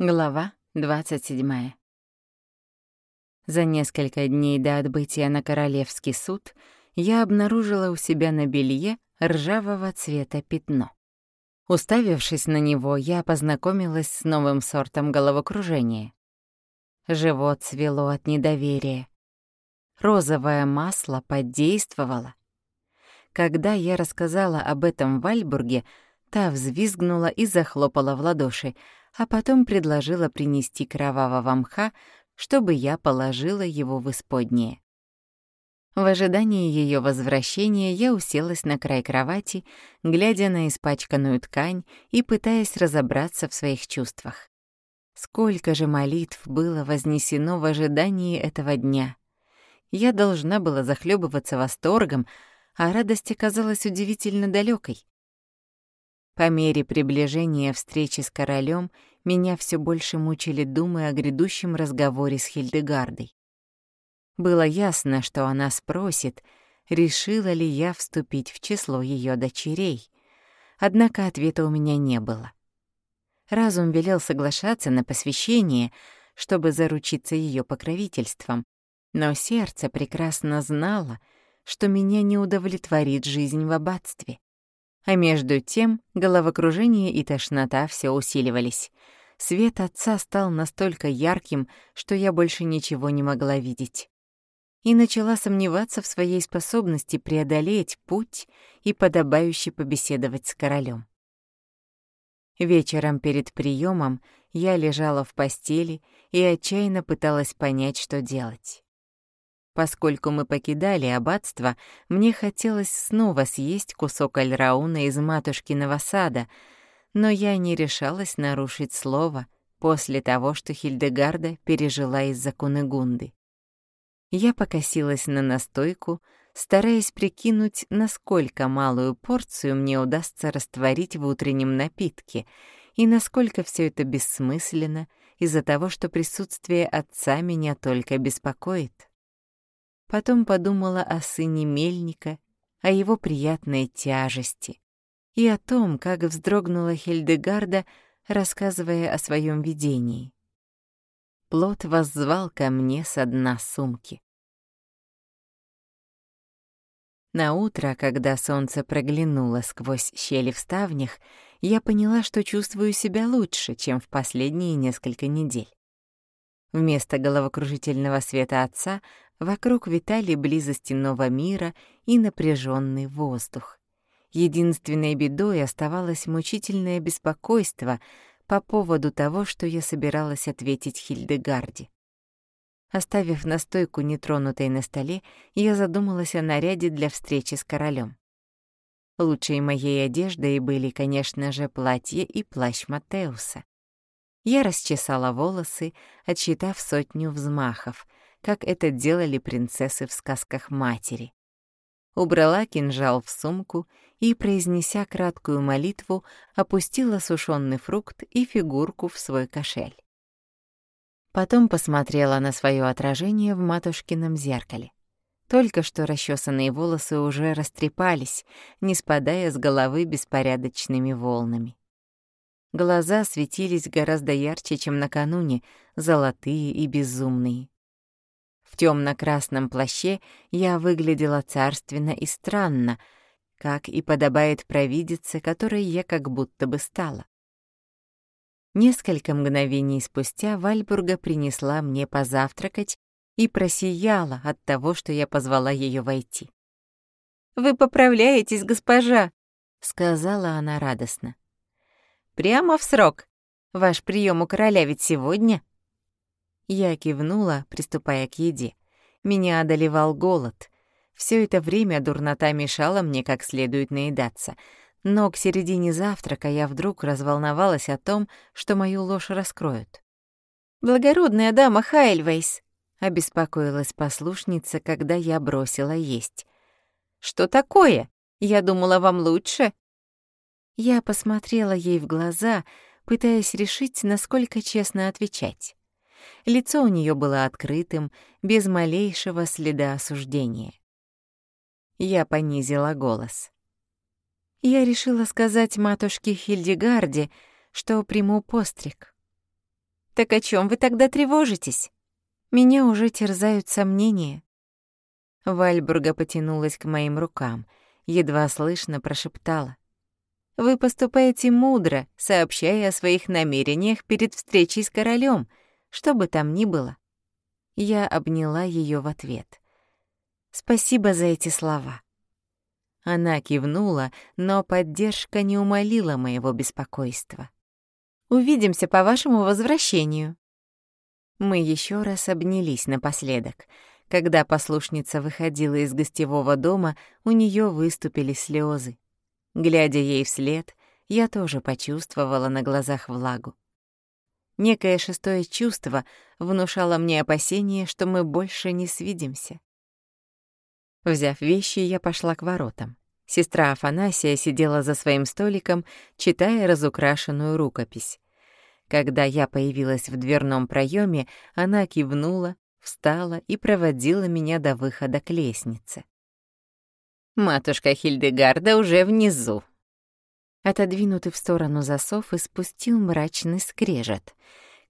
Глава 27. За несколько дней до отбытия на Королевский суд я обнаружила у себя на белье ржавого цвета пятно. Уставившись на него, я познакомилась с новым сортом головокружения. Живот свело от недоверия. Розовое масло подействовало. Когда я рассказала об этом Вальбурге, та взвизгнула и захлопала в ладоши — а потом предложила принести кровавого мха, чтобы я положила его в исподнее. В ожидании ее возвращения я уселась на край кровати, глядя на испачканную ткань и пытаясь разобраться в своих чувствах. Сколько же молитв было вознесено в ожидании этого дня. Я должна была захлебываться восторгом, а радость оказалась удивительно далекой. По мере приближения встречи с королем меня все больше мучили думы о грядущем разговоре с Хильдегардой. Было ясно, что она спросит, решила ли я вступить в число ее дочерей. Однако ответа у меня не было. Разум велел соглашаться на посвящение, чтобы заручиться ее покровительством, но сердце прекрасно знало, что меня не удовлетворит жизнь в аббатстве. А между тем головокружение и тошнота все усиливались. Свет отца стал настолько ярким, что я больше ничего не могла видеть. И начала сомневаться в своей способности преодолеть путь и подобающе побеседовать с королем. Вечером перед приемом я лежала в постели и отчаянно пыталась понять, что делать. Поскольку мы покидали аббатство, мне хотелось снова съесть кусок альрауна из матушкиного сада, но я не решалась нарушить слово после того, что Хильдегарда пережила из-за Кунегунды. Я покосилась на настойку, стараясь прикинуть, насколько малую порцию мне удастся растворить в утреннем напитке и насколько все это бессмысленно из-за того, что присутствие отца меня только беспокоит. Потом подумала о сыне мельника, о его приятной тяжести и о том, как вздрогнула Хильдегарда, рассказывая о своем видении. Плод воззвал ко мне со дна сумки. На утро, когда солнце проглянуло сквозь щели в ставнях, я поняла, что чувствую себя лучше, чем в последние несколько недель. Вместо головокружительного света отца Вокруг витали близости нового мира и напряженный воздух. Единственной бедой оставалось мучительное беспокойство по поводу того, что я собиралась ответить Хильдегарде. Оставив настойку нетронутой на столе, я задумалась о наряде для встречи с королем. Лучшей моей одеждой были, конечно же, платье и плащ Матеуса. Я расчесала волосы, отсчитав сотню взмахов, как это делали принцессы в сказках матери. Убрала кинжал в сумку и, произнеся краткую молитву, опустила сушёный фрукт и фигурку в свой кошель. Потом посмотрела на свое отражение в матушкином зеркале. Только что расчесанные волосы уже растрепались, не спадая с головы беспорядочными волнами. Глаза светились гораздо ярче, чем накануне, золотые и безумные. В темно-красном плаще я выглядела царственно и странно, как и подобает провидице, которой я как будто бы стала. Несколько мгновений спустя Вальбурга принесла мне позавтракать и просияла от того, что я позвала ее войти. «Вы поправляетесь, госпожа!» — сказала она радостно. «Прямо в срок. Ваш прием у короля ведь сегодня?» Я кивнула, приступая к еде. Меня одолевал голод. Все это время дурнота мешала мне как следует наедаться. Но к середине завтрака я вдруг разволновалась о том, что мою ложь раскроют. «Благородная дама Хайльвайс», — обеспокоилась послушница, когда я бросила есть. «Что такое? Я думала, вам лучше». Я посмотрела ей в глаза, пытаясь решить, насколько честно отвечать. Лицо у нее было открытым, без малейшего следа осуждения. Я понизила голос. Я решила сказать матушке Хильдегарде, что приму постриг. Так о чем вы тогда тревожитесь? Меня уже терзают сомнения. Вальбурга потянулась к моим рукам, едва слышно прошептала. «Вы поступаете мудро, сообщая о своих намерениях перед встречей с королем, что бы там ни было». Я обняла ее в ответ. «Спасибо за эти слова». Она кивнула, но поддержка не умолила моего беспокойства. «Увидимся по вашему возвращению». Мы еще раз обнялись напоследок. Когда послушница выходила из гостевого дома, у нее выступили слезы. Глядя ей вслед, я тоже почувствовала на глазах влагу. Некое шестое чувство внушало мне опасение, что мы больше не свидимся. Взяв вещи, я пошла к воротам. Сестра Афанасия сидела за своим столиком, читая разукрашенную рукопись. Когда я появилась в дверном проеме, она кивнула, встала и проводила меня до выхода к лестнице. «Матушка Хильдегарда уже внизу». Отодвинутый в сторону засов и спустил мрачный скрежет.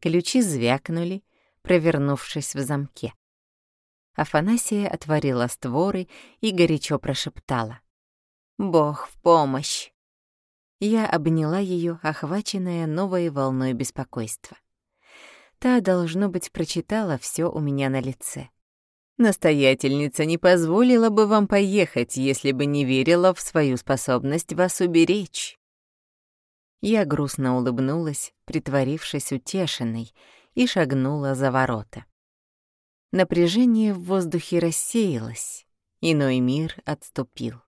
Ключи звякнули, провернувшись в замке. Афанасия отворила створы и горячо прошептала. «Бог в помощь!» Я обняла ее, охваченная новой волной беспокойства. Та, должно быть, прочитала все у меня на лице. Настоятельница не позволила бы вам поехать, если бы не верила в свою способность вас уберечь. Я грустно улыбнулась, притворившись утешенной, и шагнула за ворота. Напряжение в воздухе рассеялось, иной мир отступил.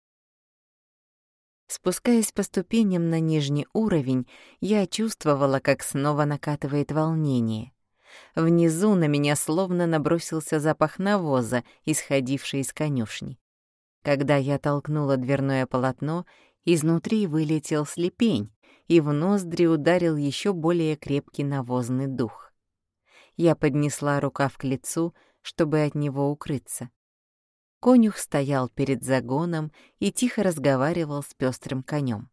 Спускаясь по ступеням на нижний уровень, я чувствовала, как снова накатывает волнение. Внизу на меня словно набросился запах навоза, исходивший из конюшни. Когда я толкнула дверное полотно, изнутри вылетел слепень, и в ноздри ударил еще более крепкий навозный дух. Я поднесла рукав к лицу, чтобы от него укрыться. Конюх стоял перед загоном и тихо разговаривал с пестрым конем.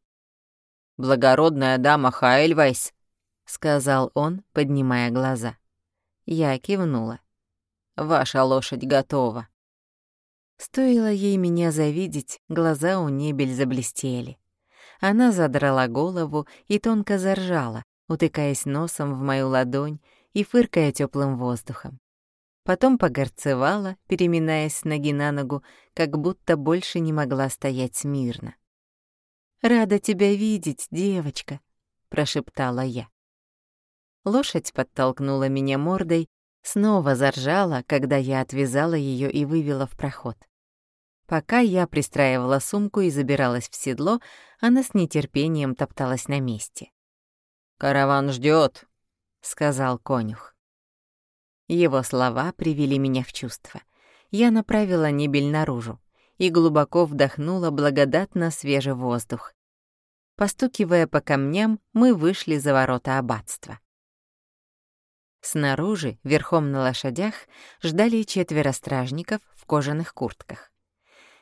«Благородная дама Хайльвайс», — сказал он, поднимая глаза. Я кивнула. «Ваша лошадь готова». Стоило ей меня завидеть, глаза у небель заблестели. Она задрала голову и тонко заржала, утыкаясь носом в мою ладонь и фыркая теплым воздухом. Потом погорцевала, переминаясь с ноги на ногу, как будто больше не могла стоять смирно. «Рада тебя видеть, девочка», — прошептала я. Лошадь подтолкнула меня мордой, снова заржала, когда я отвязала ее и вывела в проход. Пока я пристраивала сумку и забиралась в седло, она с нетерпением топталась на месте. «Караван ждет, сказал конюх. Его слова привели меня в чувство. Я направила небель наружу и глубоко вдохнула благодатно свежий воздух. Постукивая по камням, мы вышли за ворота аббатства. Снаружи, верхом на лошадях, ждали четверо стражников в кожаных куртках.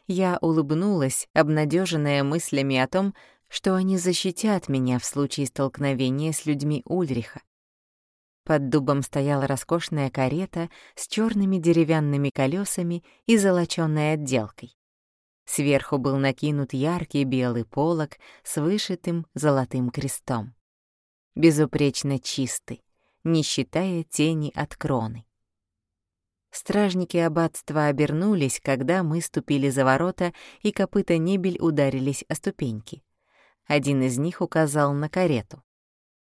Я улыбнулась, обнадеженная мыслями о том, что они защитят меня в случае столкновения с людьми Ульриха. Под дубом стояла роскошная карета с черными деревянными колесами и золочёной отделкой. Сверху был накинут яркий белый полог с вышитым золотым крестом. Безупречно чистый, не считая тени от кроны. Стражники аббатства обернулись, когда мы ступили за ворота, и копыта небель ударились о ступеньки. Один из них указал на карету.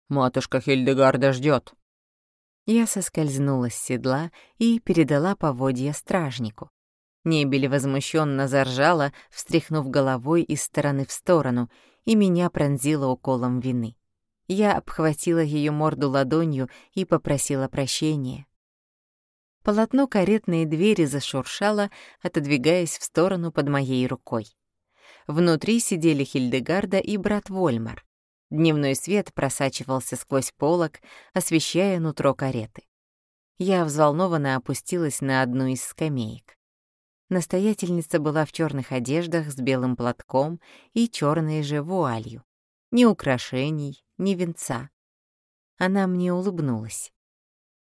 «Матушка Хильдегарда ждет. Я соскользнула с седла и передала поводья стражнику. Небель возмущенно заржала, встряхнув головой из стороны в сторону, и меня пронзило уколом вины. Я обхватила ее морду ладонью и попросила прощения. Полотно каретной двери зашуршало, отодвигаясь в сторону под моей рукой. Внутри сидели Хильдегарда и брат Вольмар. Дневной свет просачивался сквозь полог, освещая нутро кареты. Я взволнованно опустилась на одну из скамеек. Настоятельница была в черных одеждах с белым платком и черной же вуалью. Ни украшений, ни венца. Она мне улыбнулась.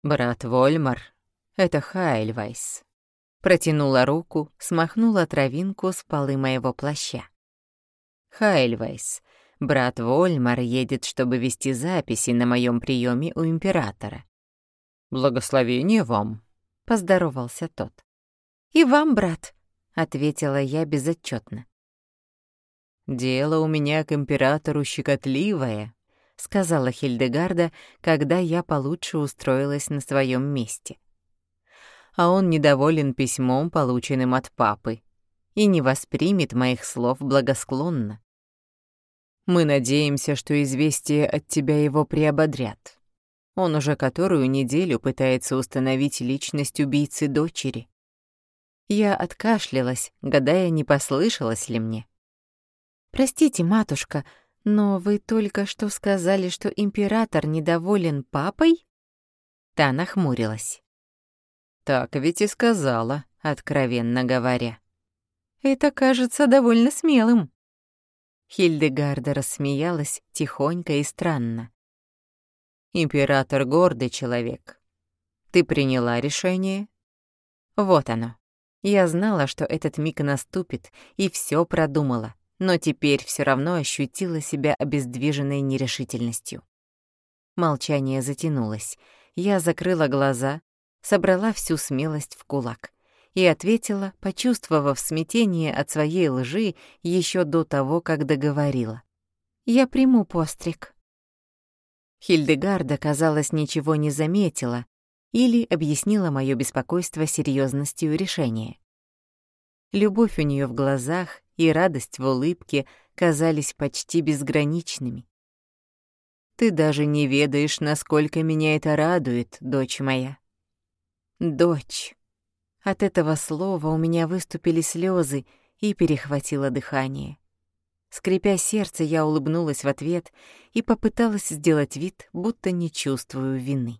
Брат Вольмар — это Хайльвайс. Протянула руку, смахнула травинку с полы моего плаща. Хайльвайс, брат Вольмар едет, чтобы вести записи на моем приеме у императора. «Благословение вам», — поздоровался тот. «И вам, брат», — ответила я безотчетно. «Дело у меня к императору щекотливое», — сказала Хильдегарда, когда я получше устроилась на своем месте. А он недоволен письмом, полученным от папы, и не воспримет моих слов благосклонно. Мы надеемся, что известия от тебя его приободрят. Он уже которую неделю пытается установить личность убийцы дочери. Я откашлялась, гадая, не послышалось ли мне. «Простите, матушка, но вы только что сказали, что император недоволен папой?» Та нахмурилась. «Так ведь и сказала, откровенно говоря. Это кажется довольно смелым». Хильдегарда рассмеялась тихонько и странно. «Император гордый человек. Ты приняла решение?» «Вот оно. Я знала, что этот миг наступит, и все продумала, но теперь все равно ощутила себя обездвиженной нерешительностью. Молчание затянулось. Я закрыла глаза, собрала всю смелость в кулак и ответила, почувствовав смятение от своей лжи еще до того, как договорила. «Я приму постриг». Хильдегарда, казалось, ничего не заметила или объяснила мое беспокойство серьезностью решения. Любовь у нее в глазах и радость в улыбке казались почти безграничными. «Ты даже не ведаешь, насколько меня это радует, дочь моя». «Дочь». От этого слова у меня выступили слезы и перехватило дыхание. Скрипя сердце, я улыбнулась в ответ и попыталась сделать вид, будто не чувствую вины.